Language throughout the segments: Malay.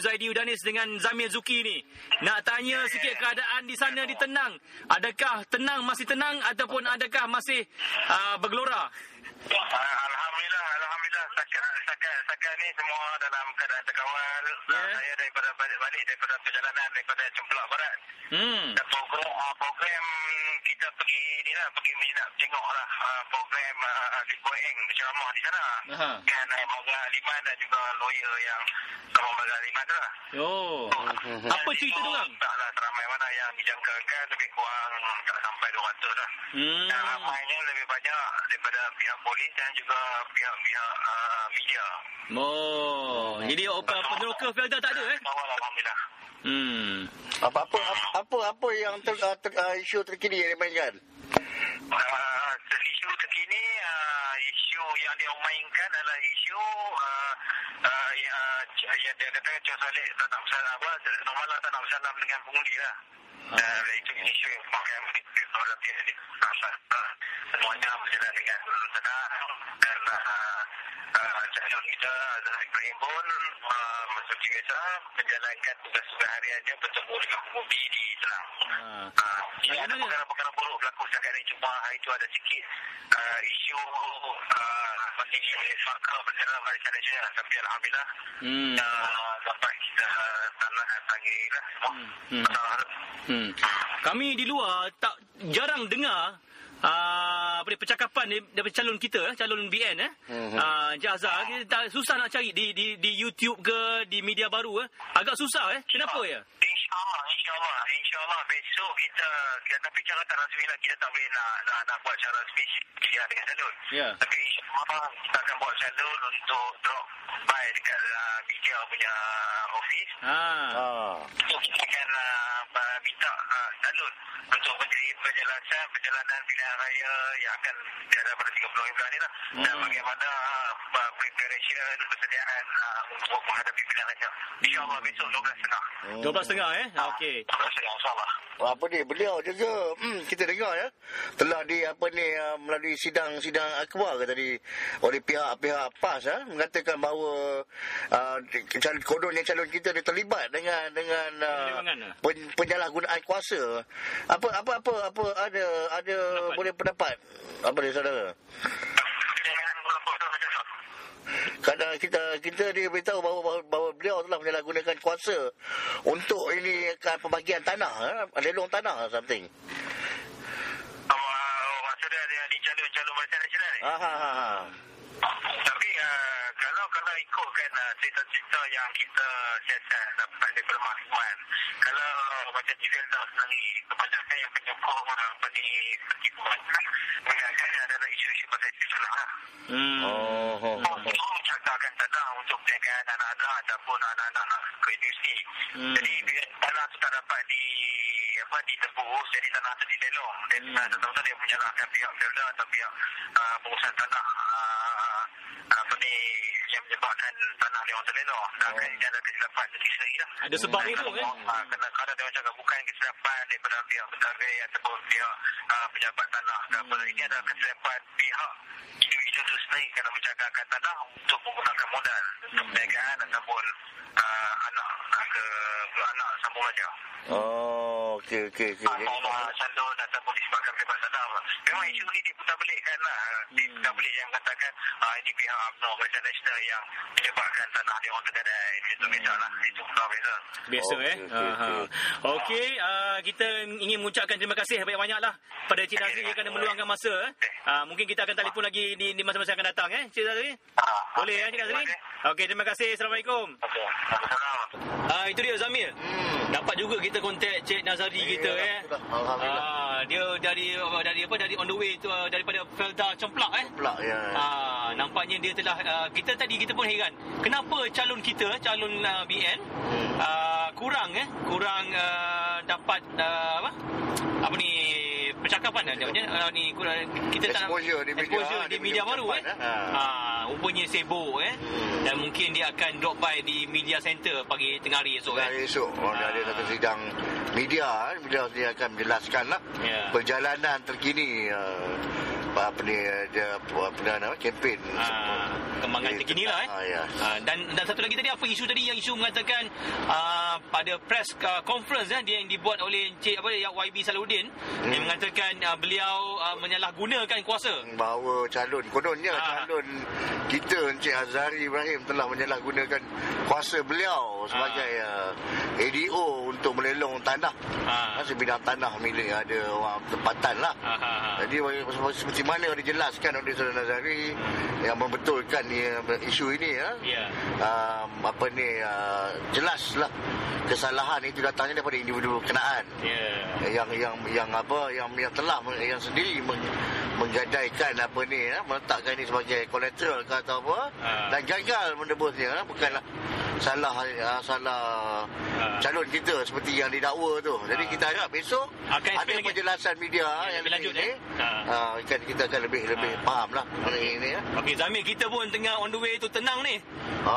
Zaidi Udanis dengan Zamir Zuki ni. Nak tanya sikit keadaan di sana di Tenang. Adakah tenang masih tenang ataupun adakah masih uh, bergelora? Ah, Alhamdulillah, Alhamdulillah. Setakat, setakat, setakat ni semua dalam keadaan terkawal. Ya. Ah, Saya daripada balik-balik daripada perjalanan daripada Cemplak Barat. Hmm. Dan program, ah, program pergi ni lah, pergi nak tengok lah ah, program uh, Lee Kuan Eng berceramah di sana. Aha. Dengan uh, Moga Liman dan juga lawyer yang sama Moga Liman tu lah. Oh. Apa cerita tu orang? Taklah seramai mana yang dijangkakan lebih kurang tak sampai 200 lah. Hmm. Dan ramainya lebih banyak daripada pihak polis dan juga pihak-pihak uh, media. Oh. Jadi apa peneroka Felda tak ada eh? Awal Alhamdulillah. Hmm. Apa-apa apa apa yang ter, uh, ter, uh, isu terkini yang dimainkan? Uh, isu terkini, uh, isu yang dia mainkan adalah isu uh, uh, yang, dia kata Cik Saleh tak nak bersalam apa, Normallah tak nak bersalam dengan pengundi lah. Uh, itu isu yang pakai pada pihak ini. Uh, semuanya berjalan dengan tenang dan uh, uh, calon kita Azhar Ibrahim pun uh, seperti biasa menjalankan tugas-tugas hariannya bertemu dengan pengundi di Tenang. Ah. Ah, Ini ada perkara-perkara buruk berlaku setakat ini cuma hari itu ada sikit uh, isu uh, bagi maka bendera hari Malaysia tapi Alhamdulillah Hmm. uh, dapat kita tanah tangi lah semua. Hmm. Uh, Hmm. Kami di luar tak jarang dengar uh, apa dia percakapan dari- daripada calon kita eh, calon BN eh. Mhm. Uh, Azhar kita tak susah nak cari di di di YouTube ke di media baru eh. Agak susah eh. Kenapa ya? InsyaAllah, insyaAllah, insyaAllah besok kita, kita tapi cara tak rasmi lah kita tak boleh nak, nak, nak buat cara spesial dengan salon. Ya. Tapi insyaAllah kita akan buat salon untuk drop by dekat uh, media punya office. Ha. Ah. So, kita akan uh, minta uh, salon untuk menjadi penjelasan perjalanan pilihan raya yang akan tiada pada 30 bulan ni lah. Hmm. Dan bagaimana uh, preparation, persediaan uh, untuk menghadapi pilihan raya. InsyaAllah besok 12.30. 12 setengah eh. Okey. 12.30 insyaAllah. Oh, apa ni beliau juga hmm, kita dengar ya telah di apa ni uh, melalui sidang-sidang akbar ke tadi oleh pihak-pihak PAS ya mengatakan bahawa uh, calon kononnya calon kita dia terlibat dengan dengan uh, Penyelewengan, pen, penyalahgunaan kuasa apa apa apa apa ada ada Pendapat. boleh pendapat apa dia saudara macam. Kadang kita kita dia beritahu bahawa, bahawa, bahawa beliau telah menyalahgunakan kuasa untuk ini kan pembagian tanah, eh? lelong tanah something. Oh, maksud dia dia dicalon-calon Malaysia Nasional ni. Ah, ha, ha, ha. Tapi uh, kalau kalau ikutkan uh, cerita-cerita yang kita siasat dapat daripada makluman, kalau macam di Felda sendiri, kebanyakan yang penyokong apa ni pertipuan menganggapnya adalah isu-isu pasal isu tanah. Hmm. Oh, oh, oh. Untuk mencakapkan tanah untuk perniagaan anak-anak ataupun anak-anak nak ke industri. Hmm. Jadi bila tanah tu tak dapat di apa ditebus jadi tanah tu dilelong dan Hmm. hmm. tentu dia menyalahkan pihak Felda atau pihak uh, pengurusan tanah uh, apa ni menyebabkan tanah dia orang terlelong. Dan Oh. ini ada kesilapan sendiri sendiri lah. Ada sebab itu kalau- Kena kadang dia cakap bukan kesilapan daripada pihak pentadbir ataupun pihak uh, pejabat tanah. Dan Hmm. ini adalah kesilapan pihak itu sendiri kerana mencakapkan tanah untuk menggunakan modal untuk Hmm. perniagaan ataupun uh, anak nak ke anak sambung belajar. Oh, okey okey okey. Anak salon ataupun disebabkan bebas tanah. Memang isu ni diputar belikkan lah. Diputar belik yang katakan ah, ini pihak UMNO Malaysia Nasional yang menyebabkan tanah dia orang tergadai. Itu biasa lah. Itu tak biasa. Biasa Okey, eh. okey, Aha. okey. Okey, uh, kita ingin mengucapkan terima kasih banyak-banyaklah pada Cik Nazri yang kerana meluangkan masa eh. Uh, mungkin kita akan telefon lagi di, di masa-masa akan datang eh, Cik Nazri. Ah, Boleh eh, Cik Nazri? Okey, terima kasih. Assalamualaikum. Okey. Assalamualaikum. Ah itu dia Zamir. Hmm. Dapat juga kita kontak Cik Nazari kita Ya, eh. Alhamdulillah. Ah dia dari dari apa dari on the way tu ah, daripada Felda Cemplak eh. Pelak ya. Ah nampaknya dia telah ah, kita tadi kita pun heran. Kenapa calon kita calon ah, BN ah, kurang eh kurang ah, dapat ah, apa? Apa ni percakapan dia uh, ni kurang, kita tak Exposure di media, exposure di di media media baru eh. eh. Ah rupanya sibuk eh. Hmm. Dan mungkin dia akan drop by di media center pagi tengah hari esok eh. Hari esok oh, dia ada satu sidang media eh. Media dia akan menjelaskan lah Ya. perjalanan terkini uh, apa ni dia apa nama kempen Ah, kembangan terkini lah eh. ah, ya. Ah, dan dan satu lagi tadi apa isu tadi yang isu mengatakan ah, pada press ah, conference eh, dia yang dibuat oleh Encik apa yang YB Salahuddin Hmm. yang mengatakan ah, beliau ah, menyalahgunakan kuasa. bahawa calon kononnya Ah. calon kita Encik Azhari Ibrahim telah menyalahgunakan kuasa beliau sebagai uh, ADO untuk melelong tanah Ah. ha. sebidang tanah milik ada orang tempatan lah Ha, ha, ha. Jadi bagi- seperti mana yang dijelaskan oleh Saudara Nazari yang membetulkan ya, isu ini ya. Ya. Um, apa ni uh, jelaslah kesalahan itu datangnya daripada individu berkenaan Ya. yang yang yang apa yang yang telah yang sendiri meng, menggadaikan apa ni ya, meletakkan ini sebagai kolateral ke atau apa Ha. dan gagal menebusnya bukanlah salah uh, salah Ha. calon kita seperti yang didakwa tu. Jadi Ha. kita harap besok Akan ada explain lagi. penjelasan media Ya, yang lebih lanjut, ini. eh? Ha. Ah, kan kita akan lebih lebih Ha. faham lah mengenai ini ya. Okey Zamir kita pun tengah on the way tu tenang ni. Ah, Ah,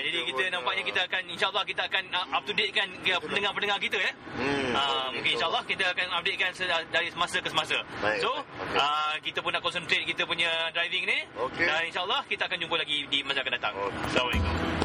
itulah. jadi Kita pun, nampaknya kita akan insyaallah kita akan uh, up to date kan pendengar-pendengar kita ya. Hmm, Ah, oh, mungkin insyaallah kita akan updatekan se- dari semasa ke semasa. Baik, so. Okey. ah, kita pun nak concentrate kita punya driving ni Okey. dan insyaallah kita akan jumpa lagi di masa akan datang. Okey. Assalamualaikum.